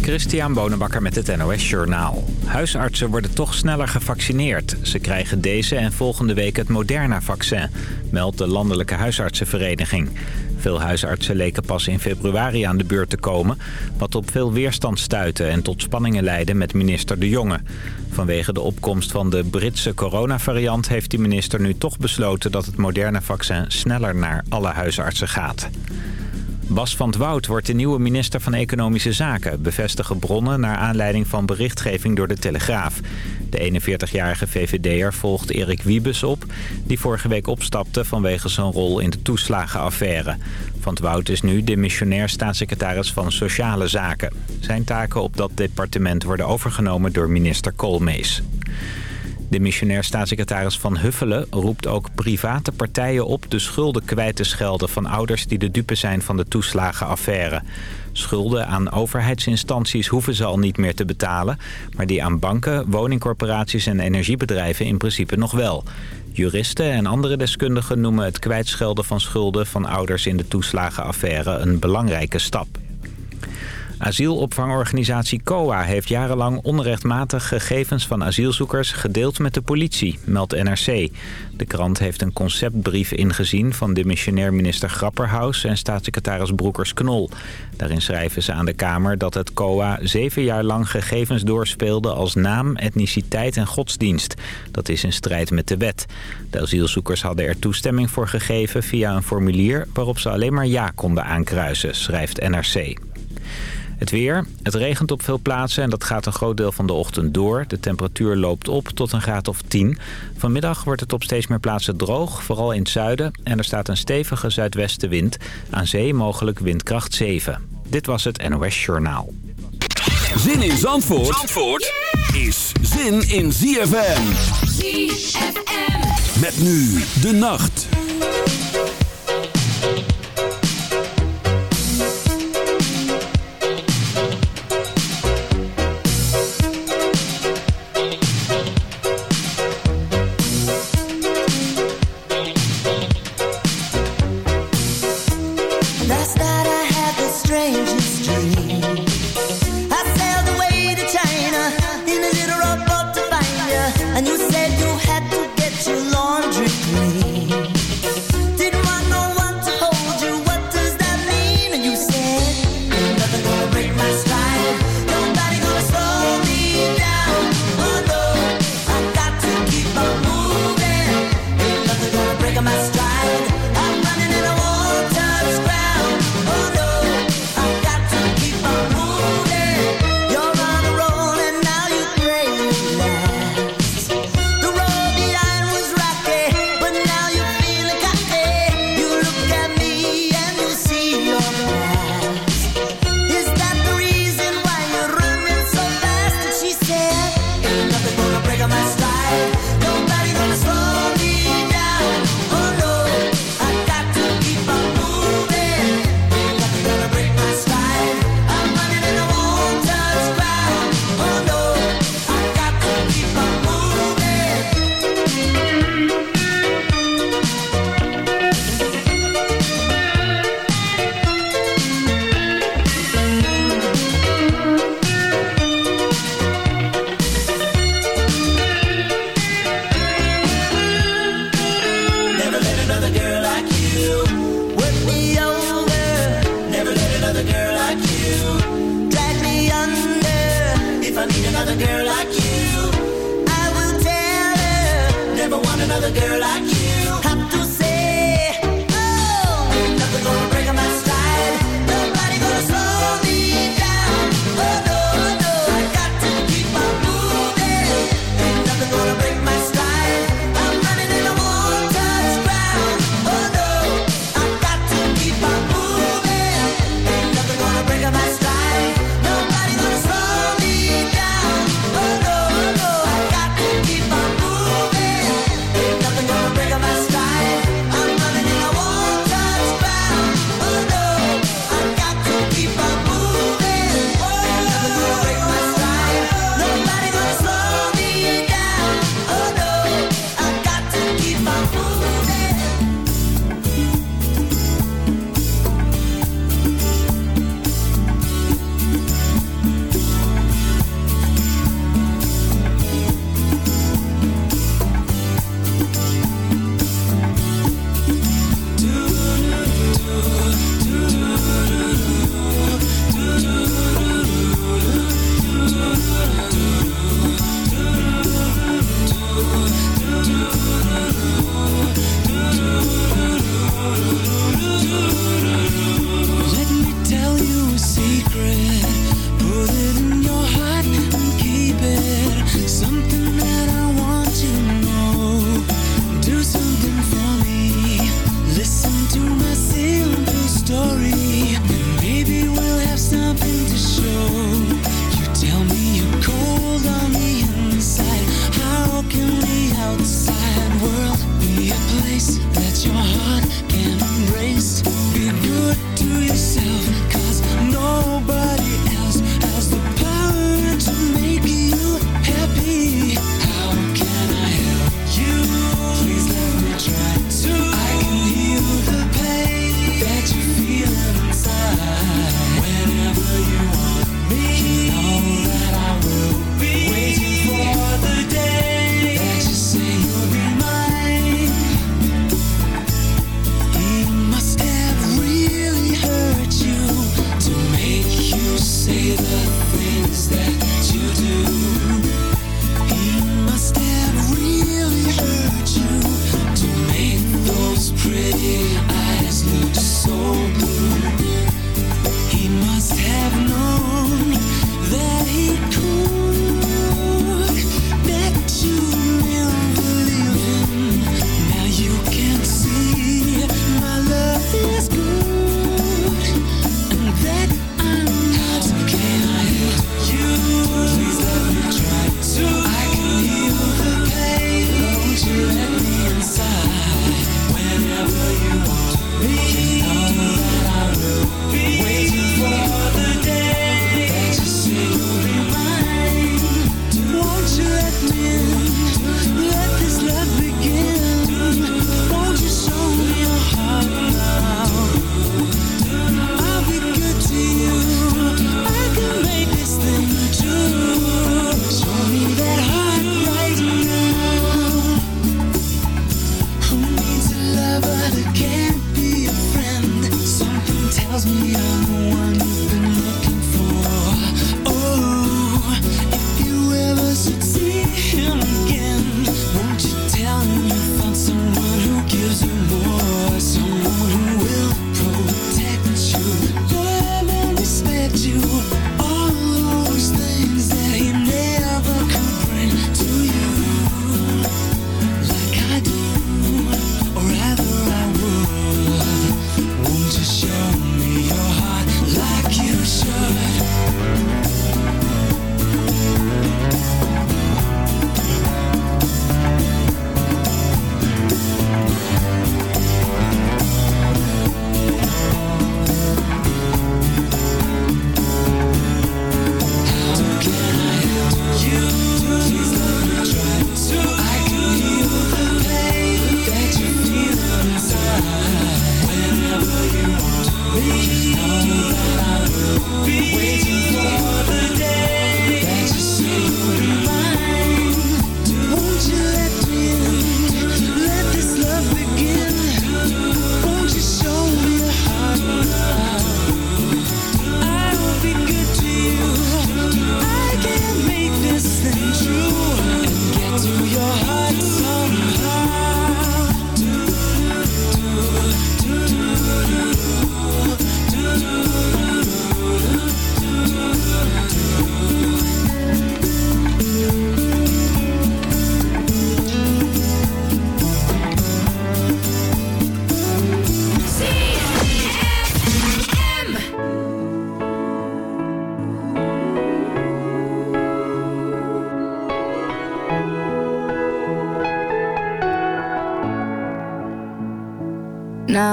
Christian Bonenbakker met het NOS Journaal. Huisartsen worden toch sneller gevaccineerd. Ze krijgen deze en volgende week het Moderna-vaccin, meldt de Landelijke Huisartsenvereniging. Veel huisartsen leken pas in februari aan de beurt te komen... wat op veel weerstand stuitte en tot spanningen leidde met minister De Jonge. Vanwege de opkomst van de Britse coronavariant... heeft de minister nu toch besloten dat het Moderna-vaccin sneller naar alle huisartsen gaat. Bas van het Woud wordt de nieuwe minister van Economische Zaken... bevestigen bronnen naar aanleiding van berichtgeving door de Telegraaf. De 41-jarige VVD'er volgt Erik Wiebes op... die vorige week opstapte vanwege zijn rol in de toeslagenaffaire. Van het Woud is nu de missionair staatssecretaris van Sociale Zaken. Zijn taken op dat departement worden overgenomen door minister Koolmees. De missionair staatssecretaris Van Huffelen roept ook private partijen op de schulden kwijt te schelden van ouders die de dupe zijn van de toeslagenaffaire. Schulden aan overheidsinstanties hoeven ze al niet meer te betalen, maar die aan banken, woningcorporaties en energiebedrijven in principe nog wel. Juristen en andere deskundigen noemen het kwijtschelden van schulden van ouders in de toeslagenaffaire een belangrijke stap. Asielopvangorganisatie COA heeft jarenlang onrechtmatig gegevens van asielzoekers gedeeld met de politie, meldt NRC. De krant heeft een conceptbrief ingezien van de missionair minister Grapperhaus en staatssecretaris Broekers-Knol. Daarin schrijven ze aan de Kamer dat het COA zeven jaar lang gegevens doorspeelde als naam, etniciteit en godsdienst. Dat is in strijd met de wet. De asielzoekers hadden er toestemming voor gegeven via een formulier waarop ze alleen maar ja konden aankruisen, schrijft NRC. Het weer. Het regent op veel plaatsen en dat gaat een groot deel van de ochtend door. De temperatuur loopt op tot een graad of 10. Vanmiddag wordt het op steeds meer plaatsen droog, vooral in het zuiden. En er staat een stevige zuidwestenwind. Aan zee mogelijk windkracht 7. Dit was het NOS Journaal. Zin in Zandvoort, Zandvoort is zin in ZFM. ZFM. Met nu de nacht.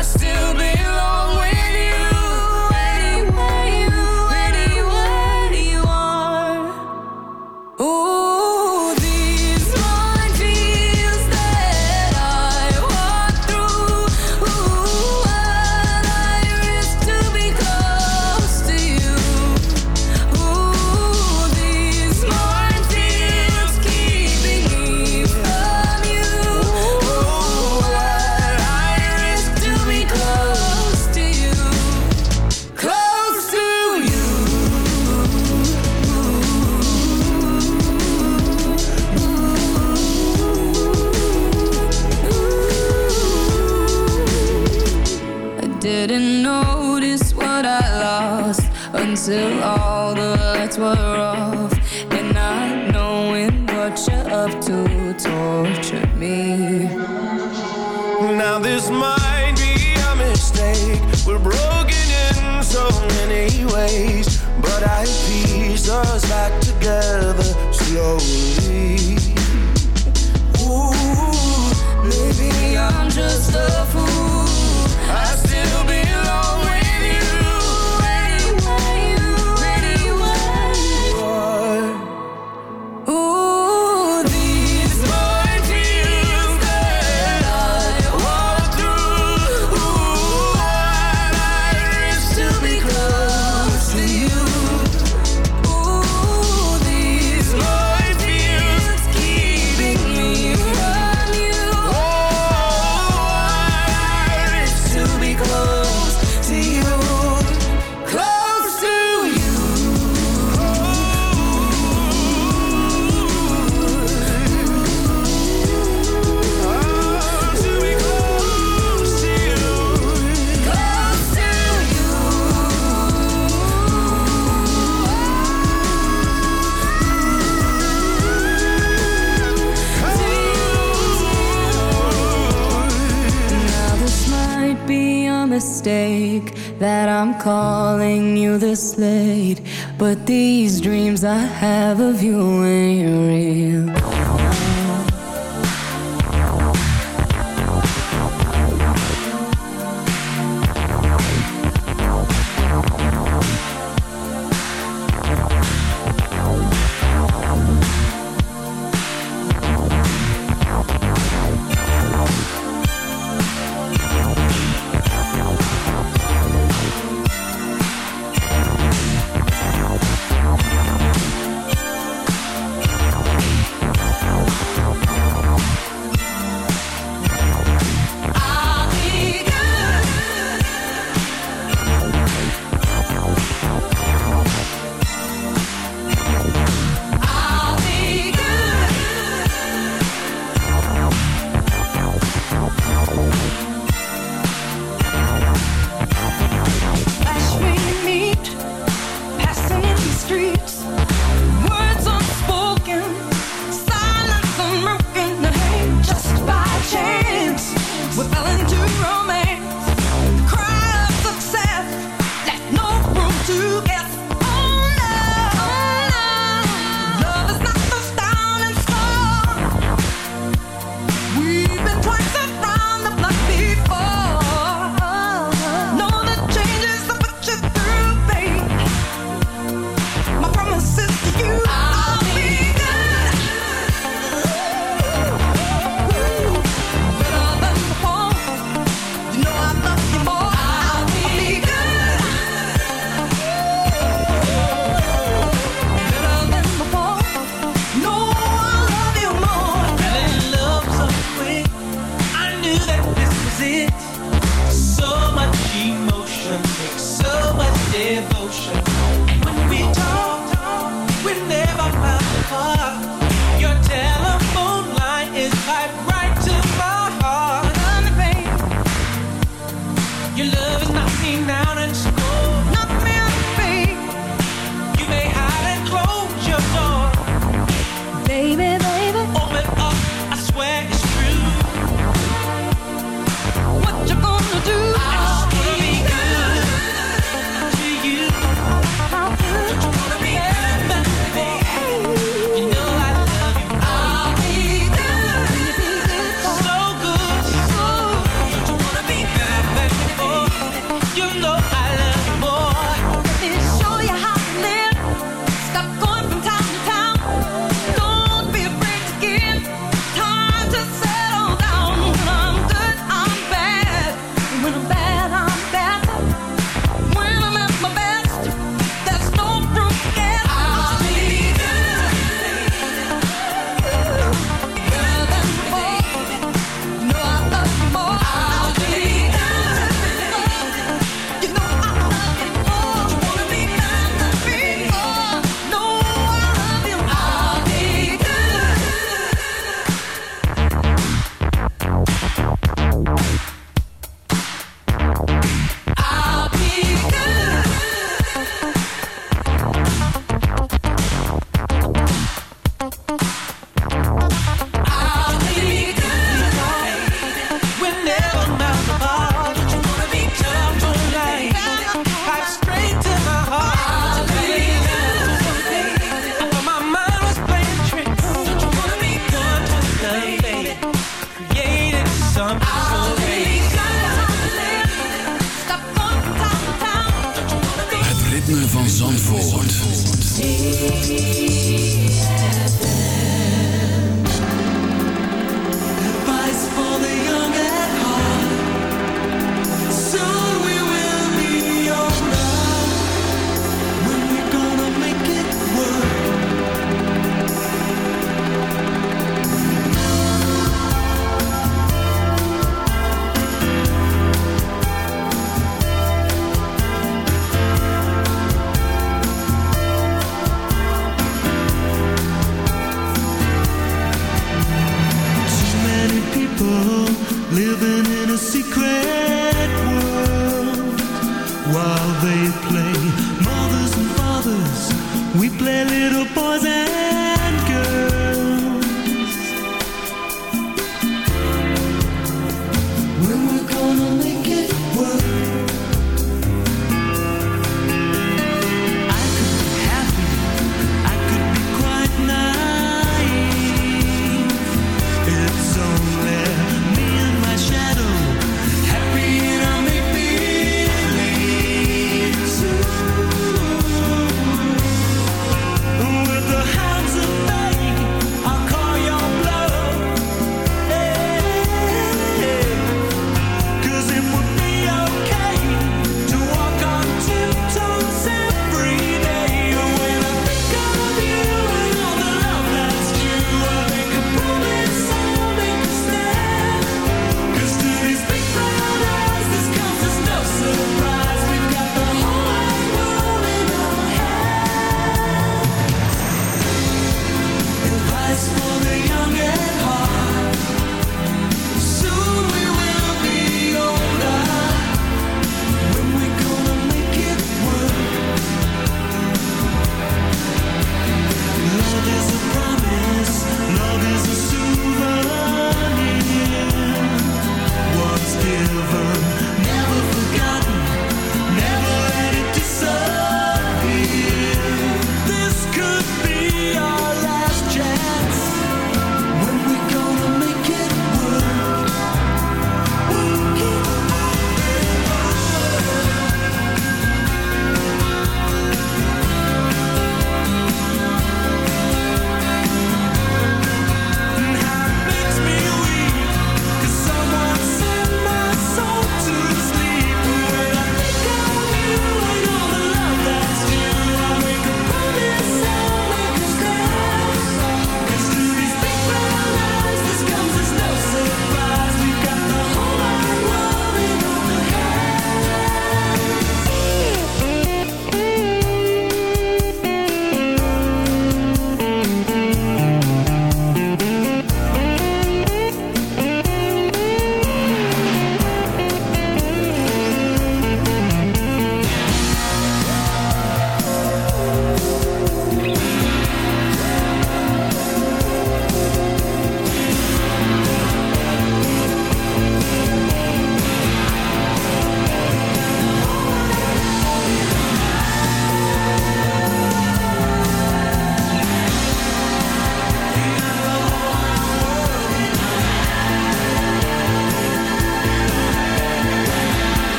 I still belong. us back together slowly. calling you this late, but these dreams I have of you ain't real.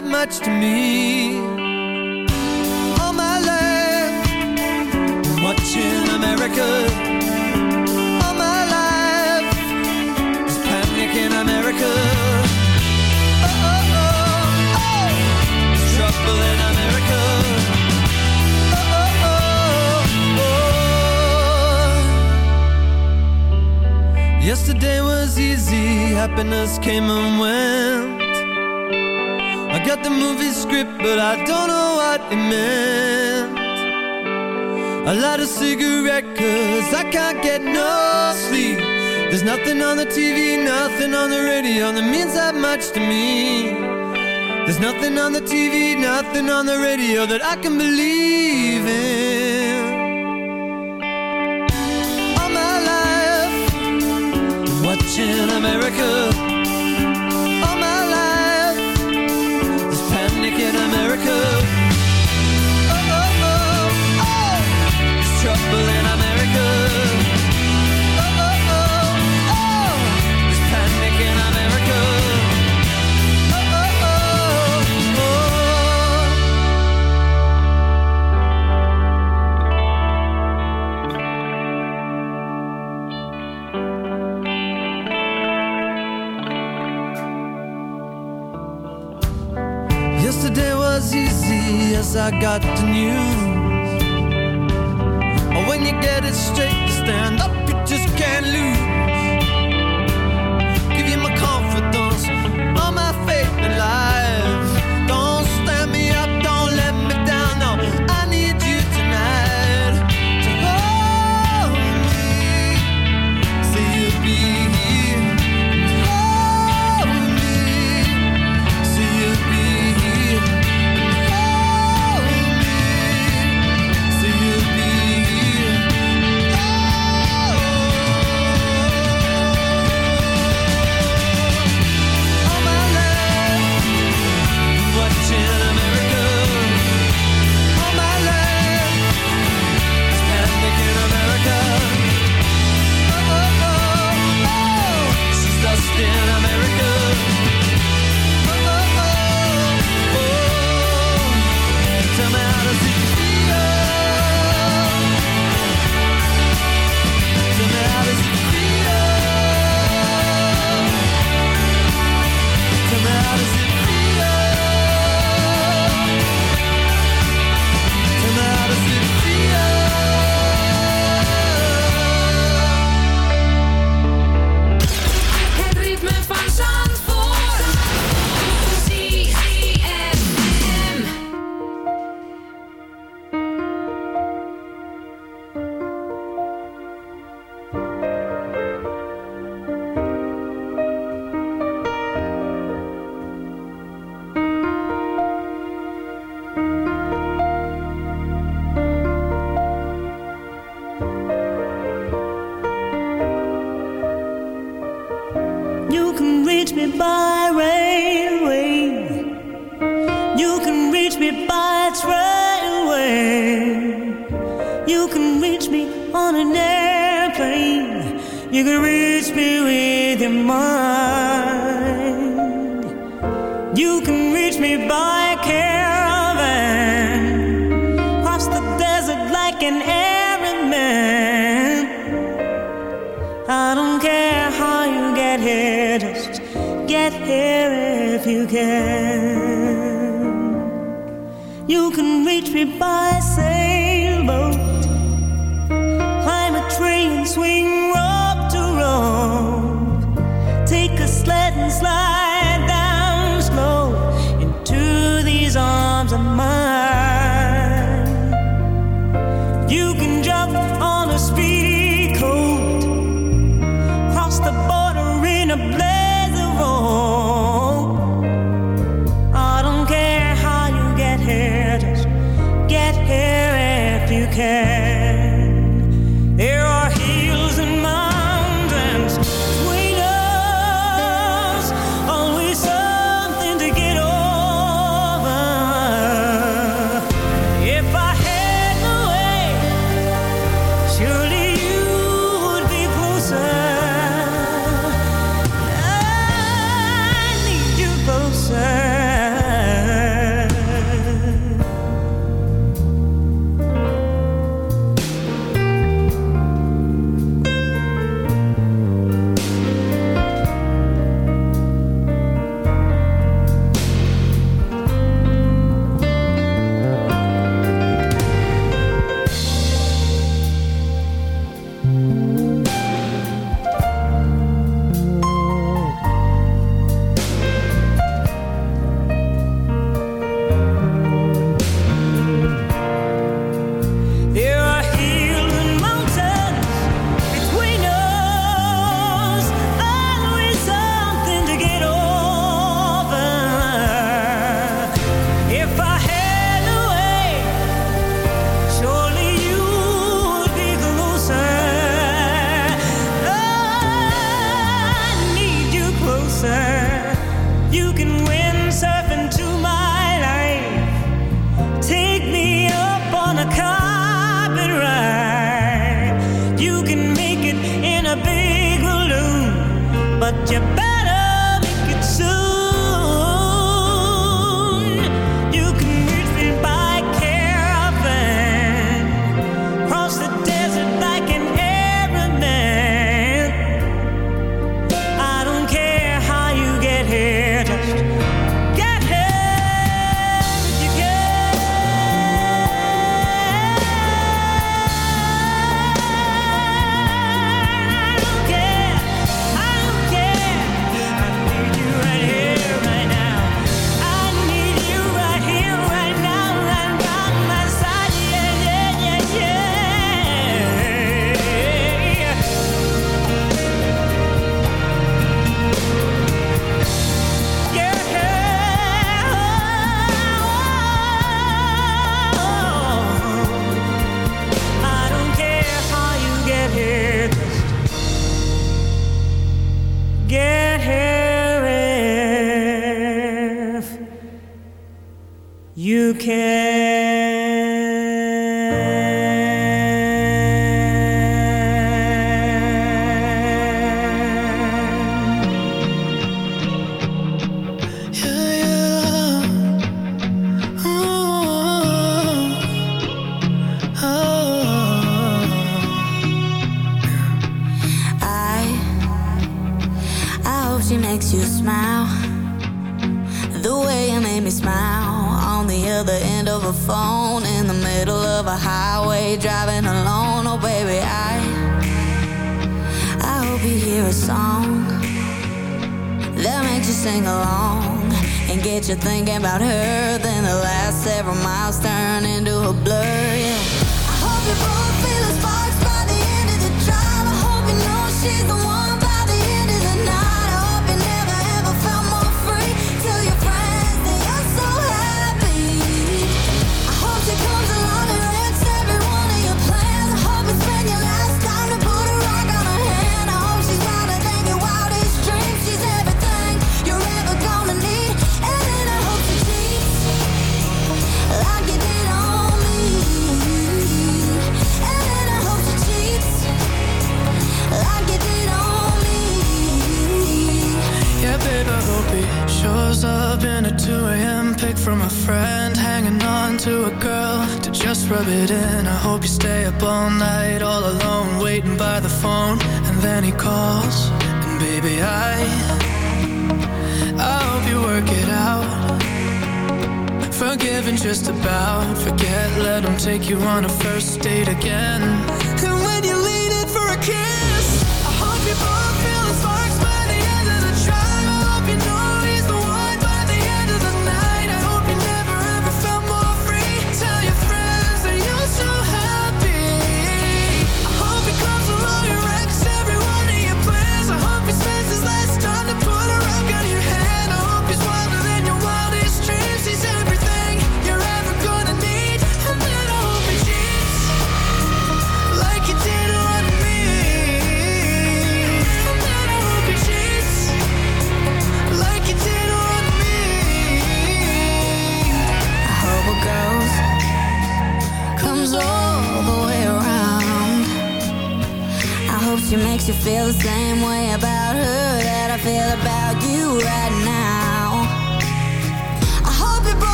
that much to me. All my life Watching America. All my life panic in America. Oh, oh, oh, oh. Trouble in America. Oh, oh, oh, oh. Yesterday was easy Happiness came and went. grip, but I don't know what it meant. I light a cigarette, cause I can't get no sleep. There's nothing on the TV, nothing on the radio that means that much to me. There's nothing on the TV, nothing on the radio that I can believe in. All my life, watching America I got the news.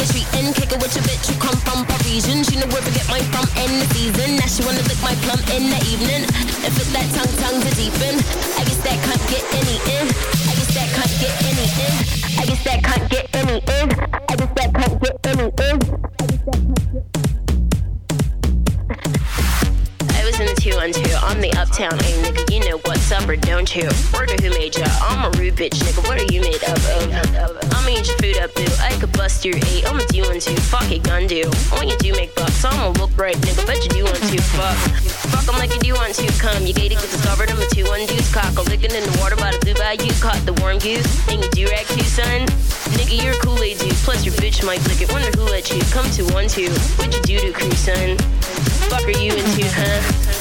Lunch if treating. Kick it with your bitch who come from Parisian. She know where to get mine from in the season. Now she wanna lick my plum in the evening. And fit that tongue, tongue to deepen. I guess that can't get any in. I guess that can't get any in. I guess that can't get any in. I guess that can't get I was in the uptown, hey nigga, you know what's up or don't you? Word who made ya? I'm a rude bitch, nigga. What are you made up of? I'ma eat your food up, boo. I could bust your eight. I'ma do one two. Fuck it, gun do. When you do make bucks, I'ma look right, nigga. Bet you do want to. Fuck. Fuck 'em like you do want to. Come, you gated, get discovered. I'm a two one deuce cock. A licking in the water by the blue bayou. Caught the warm goose. And you do rag too, son. Nigga, you're a Kool-Aid dude. Plus your bitch might lick it. Wonder who let you come to one two. What you do to crew, son? Fuck are you into, huh?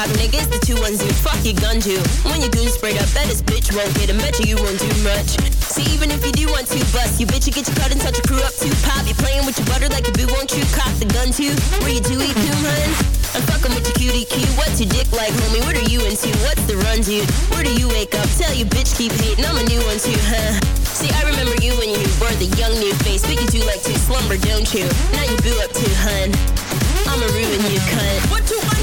Cop niggas, the 210. Fuck your gun, you. When your goon sprayed up, that this bitch won't get him. Bet you you won't do much. See, even if you do want to bust, you bitch, you get your cut and touch your crew up too. Pop, you playing with your butter like a boo, won't you? Cock the gun too. Where you do eat too, hun? I'm fucking with your cutie cue. What's your dick like, homie? What are you into? What's the run, dude? Where do you wake up? Tell you bitch keep hating. I'm a new one too, huh? See, I remember you when you were the young new face, but you do like to slumber, don't you? Now you boo up too, hun. I'ma ruin you, cunt. What you want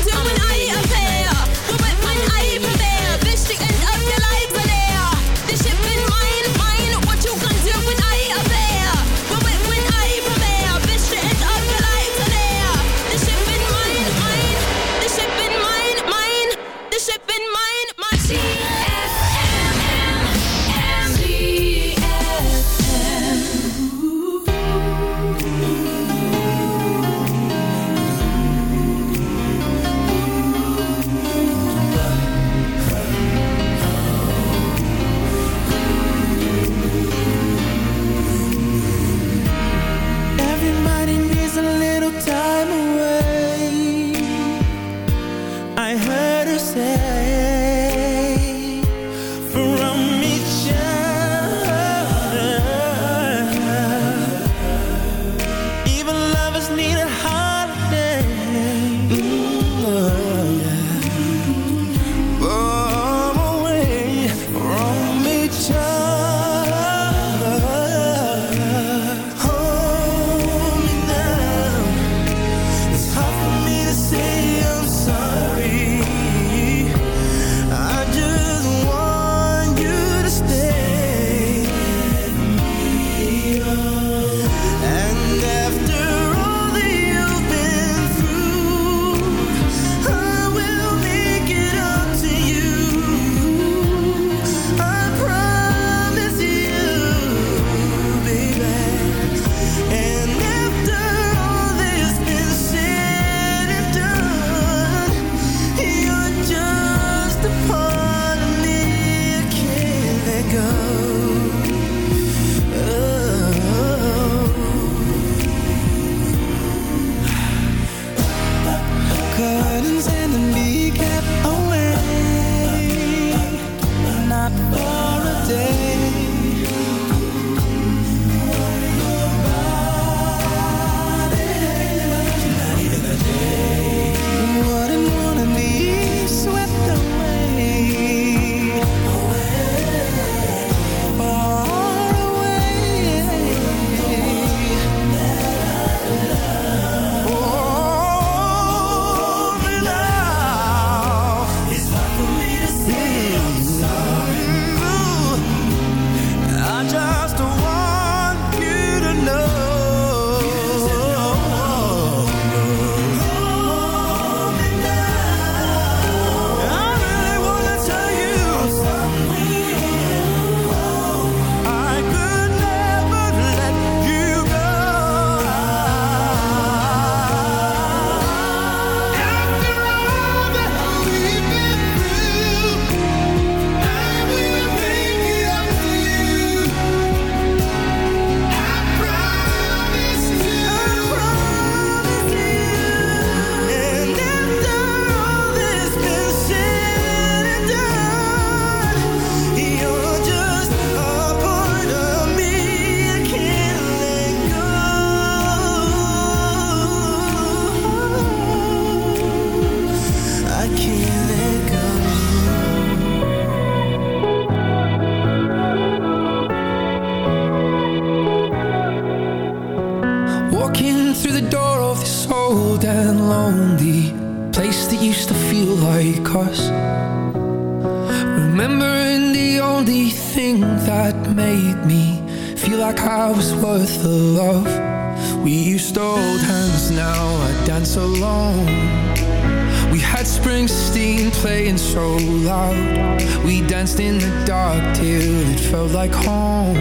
home.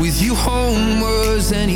With you, home was any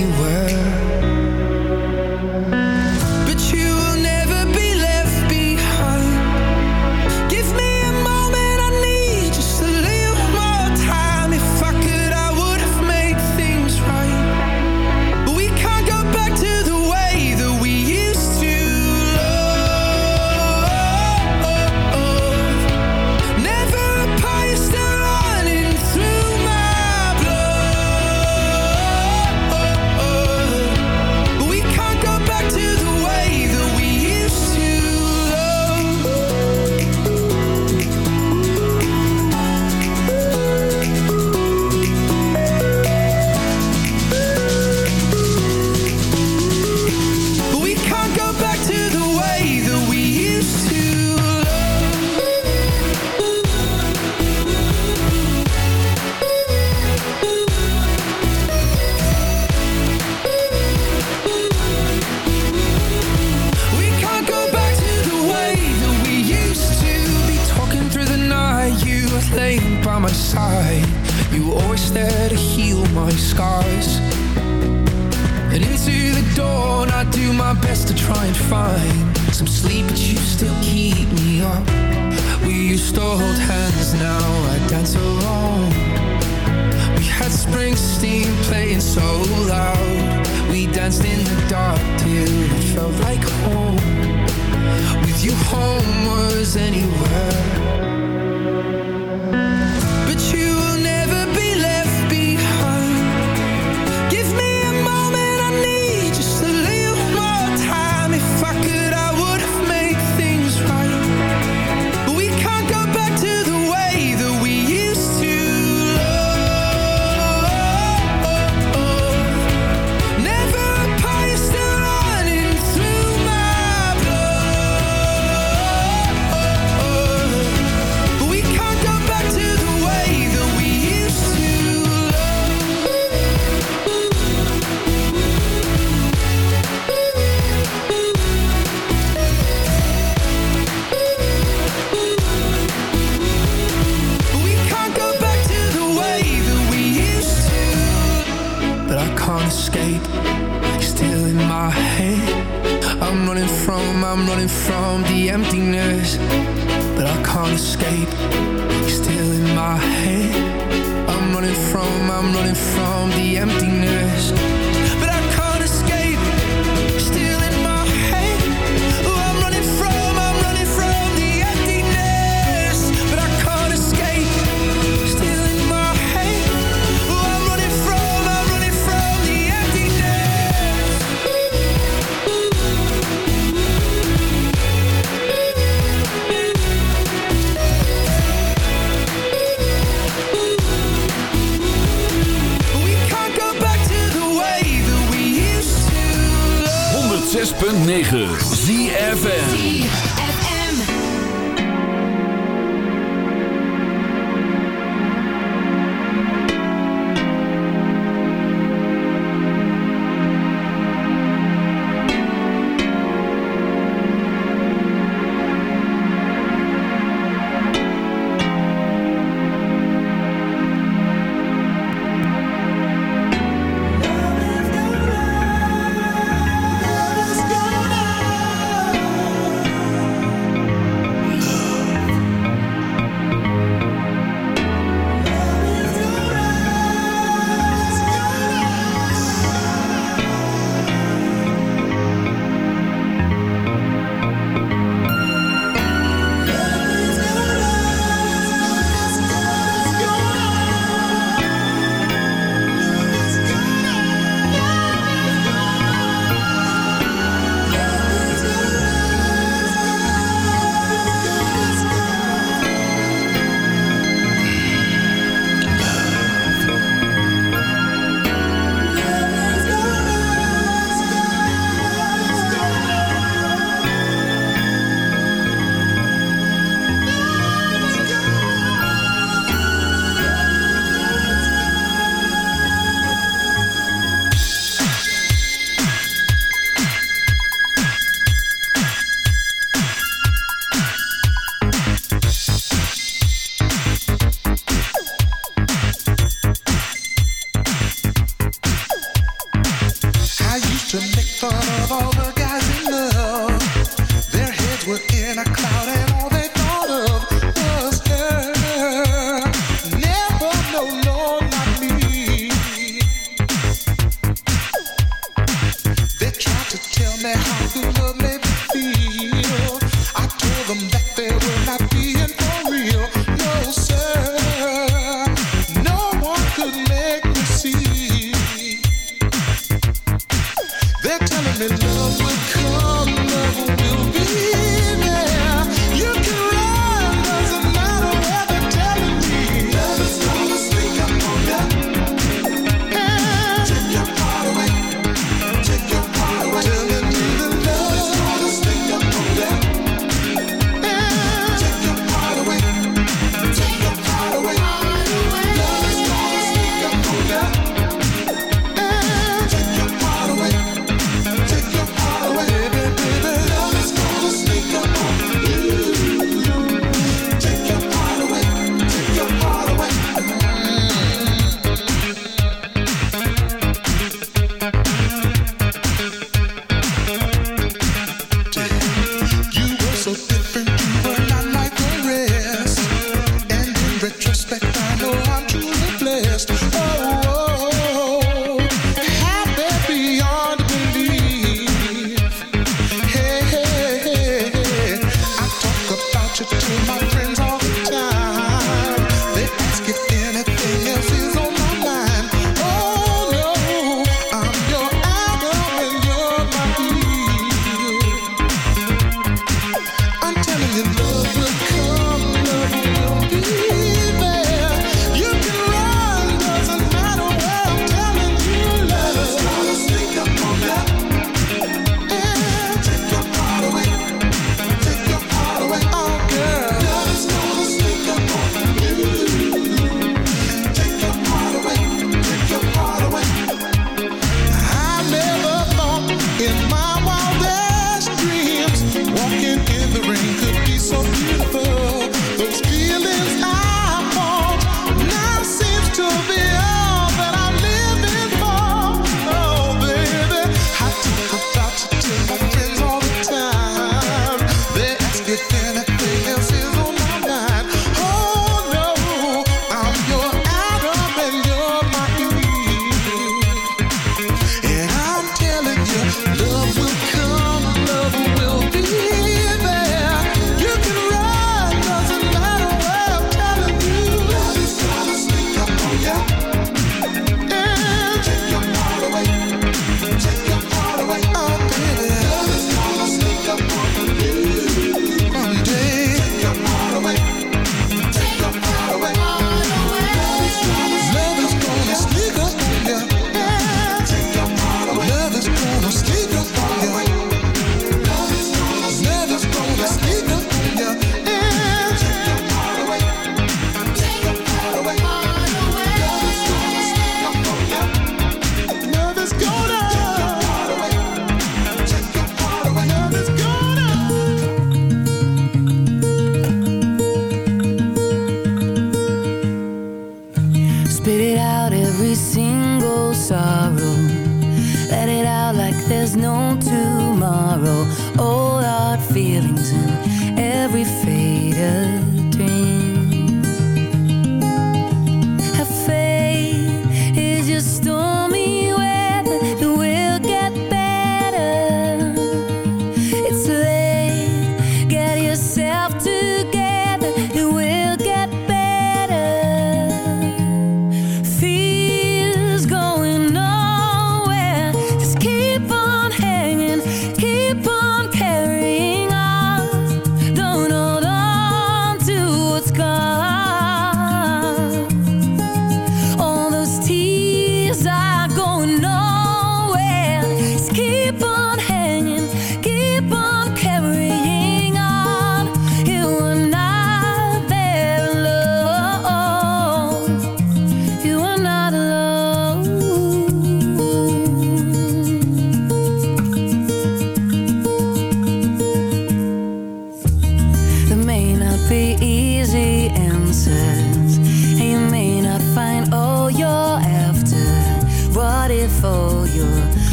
from the emptiness 106.9 ZFN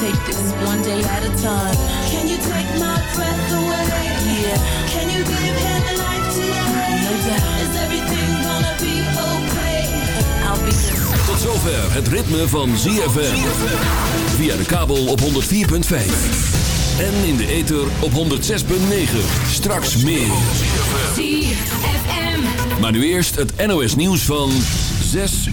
take this one day at a time. Can you take my breath away? Yeah, Can you give him life today? no doubt. Is everything gonna be okay? I'll be. Tot zover het ritme van ZFM. Via de kabel op 104.5. En in de ether op 106.9. Straks meer. ZFM. Maar nu eerst het NOS nieuws van 6 uur.